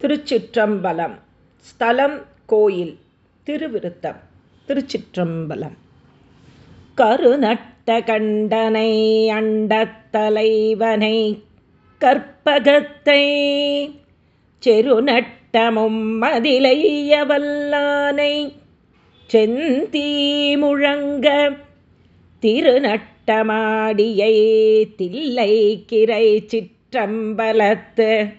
திருச்சிற்றம்பலம். ஸ்தலம் கோயில் திருவிருத்தம். திருச்சிற்றம்பலம். கருநட்ட கண்டனை அண்டத்தலைவனை கற்பகத்தை செருநட்டமும் மதிலையவல்லானை செந்தீ முழங்க திருநட்டமாடியை தில்லை கிரை சிற்றம்பலத்து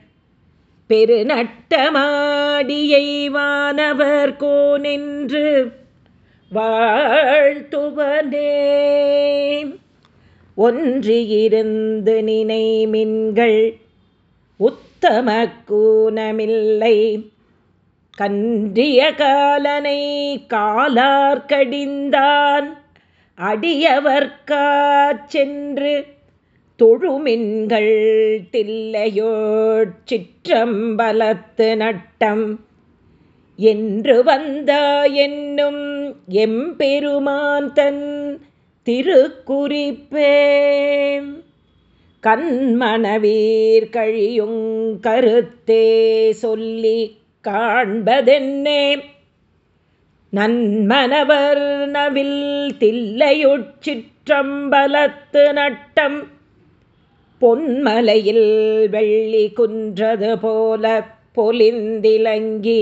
பெருநட்டமாடியை வானவர் கோனின்று வாழ்த்துவனே ஒன்றியிருந்து நினைமின்கள் உத்தம கூனமில்லை கன்றிய காலனை காலார்கடிந்தான் அடியவர்கா சென்று தொழுமின்கள் தில்லையோ சிற்றம்பலத்து நட்டம். என்று வந்தா என்னும் எம்பெருமான் தன் திருக்குறிப்பே கண்மணவீர் கழியுங் கருத்தே சொல்லி காண்பதென்னே. நன்மனவர் நவில் தில்லையுட்சிற்றம்பலத்து நட்டம். பொன்மலையில் வெள்ளி குன்றது போல பொலிந்திலங்கி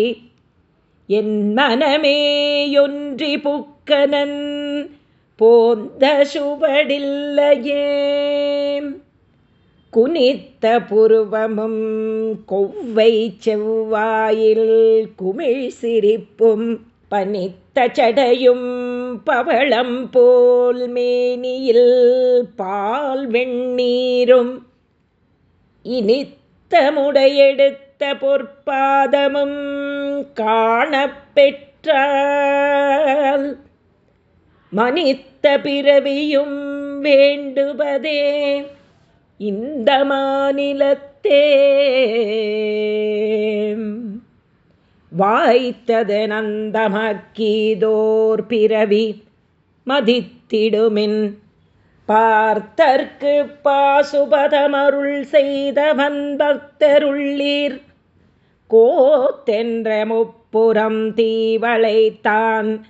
என் மனமேயொன்றி புக்கனன் போந்த சுவடில்லையே குனித்த புருவமும் கொவ்வை செவ்வாயில் குமிழ் சிரிப்பும் பனித்த சடையும் பவளம் போல் மேனியில் பால் வெண்ணீரும் இனித்த முடையெடுத்த பொற்பாதமும் காணப்பெற்றால் மனித்த பிறவியும் வேண்டுவதே இந்த மாநிலத்தே. வாய்த்தது நந்தமக்கீதோர் பிறவி மதித்திடுமின் பார்த்தற்கு பாசுபதமருள் செய்த வன்பக்தருள்ளீர் கோத்தென்ற முப்புறம் தீவளைத்தான்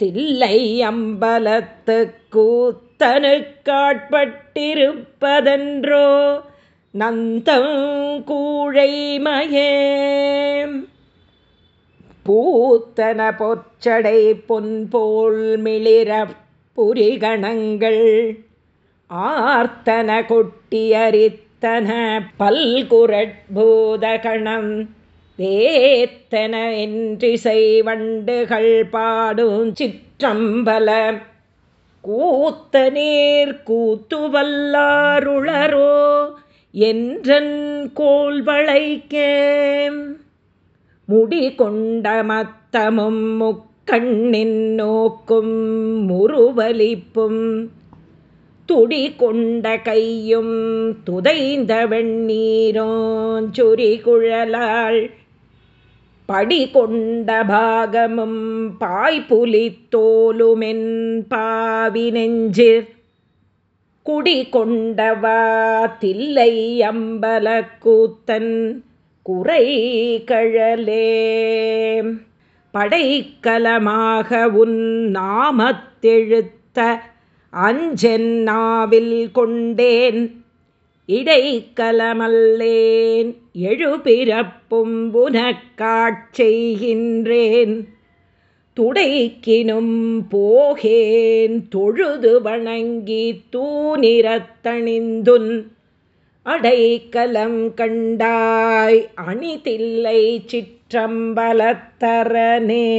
தில்லை அம்பலத்து கூத்தனு காட்பட்டிருப்பதென்றோ நந்தம் கூழைமயே பூத்தன பொற்சடை பொன்போல் மிளிர புரிகணங்கள் ஆர்த்தன கொட்டியரித்தன பல்குரட்பூதகணம் வேத்தன என்றிசை வண்டுகள் பாடும் சிற்றம்பல கூத்த நேர் கூத்துவல்லாருளரோ என்றன் கோல்வளைக்கேம் முடி கொண்ட மத்தமும் முக்கண்ணின் நோக்கும் முருவலிப்பும் துடி கொண்ட கையும் துதைந்த வெண்ணீரோன் சுரி குழலாள் படி கொண்ட பாகமும் பாய்புலி தோலுமென் பாவி நெஞ்சிர் குடி கொண்டவா தில்லை அம்பல கூத்தன் குறை கழலே படைக்கலமாக உன் நாமத்தெழுத்த அஞ்சென்னாவில் கொண்டேன். இடைக்கலமல்லேன் எழுபிறப்பும் உனக்காட்செய்கின்றேன் துடைக்கினும் போகேன் தொழுது வணங்கி தூணிரத்தணிந்துன் அடைக்கலம் கண்டாய் அணிதில்லை சிற்றம்பலத்தரனே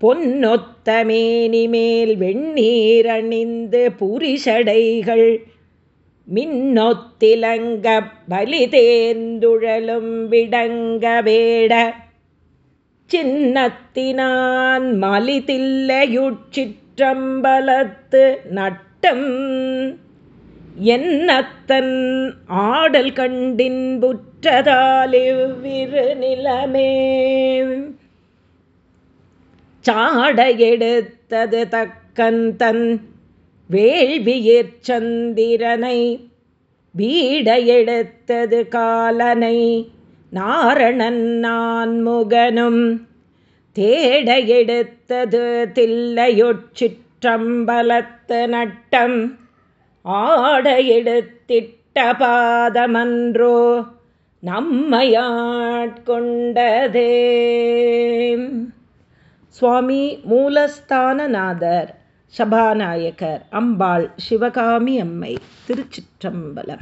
பொன்னொத்த மேனிமேல் வெண்ணீரணிந்து புரிஷடைகள். மின்னொத்திலங்க பலிதேந்துழலும் விடங்க வேட. சின்னத்தினான் மலிதில்லையுட்சிற்றம்பலத்து நட்டம். என்னத்தன் ஆடல் கண்டின் புற்றதாலிவ்விரு நிலமே சாட எடுத்தது தக்கன் தன் வேள்வியிற் சந்திரனை வீட எடுத்தது காலனை நாரணன் நான்முகனும் தேட எடுத்தது தில்லையொச்சிற்றம்பலத்து நட்டம் ஆட எடுத்திட்ட பாதமன்றோ நம்மையாட்கொண்டதே. சுவாமி மூலஸ்தானநாதர் சபாநாயகர் அம்பாள் சிவகாமி அம்மை திருச்சிற்றம்பலம்.